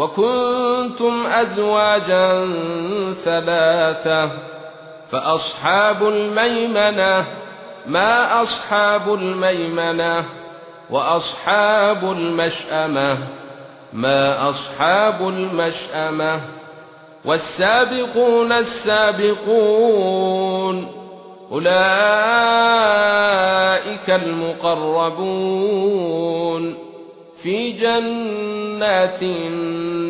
وكنتم ازواجا ثلاثة فاصحاب الميمنه ما اصحاب الميمنه واصحاب المشأمه ما اصحاب المشأمه والسابقون السابقون اولئك المقربون في جنات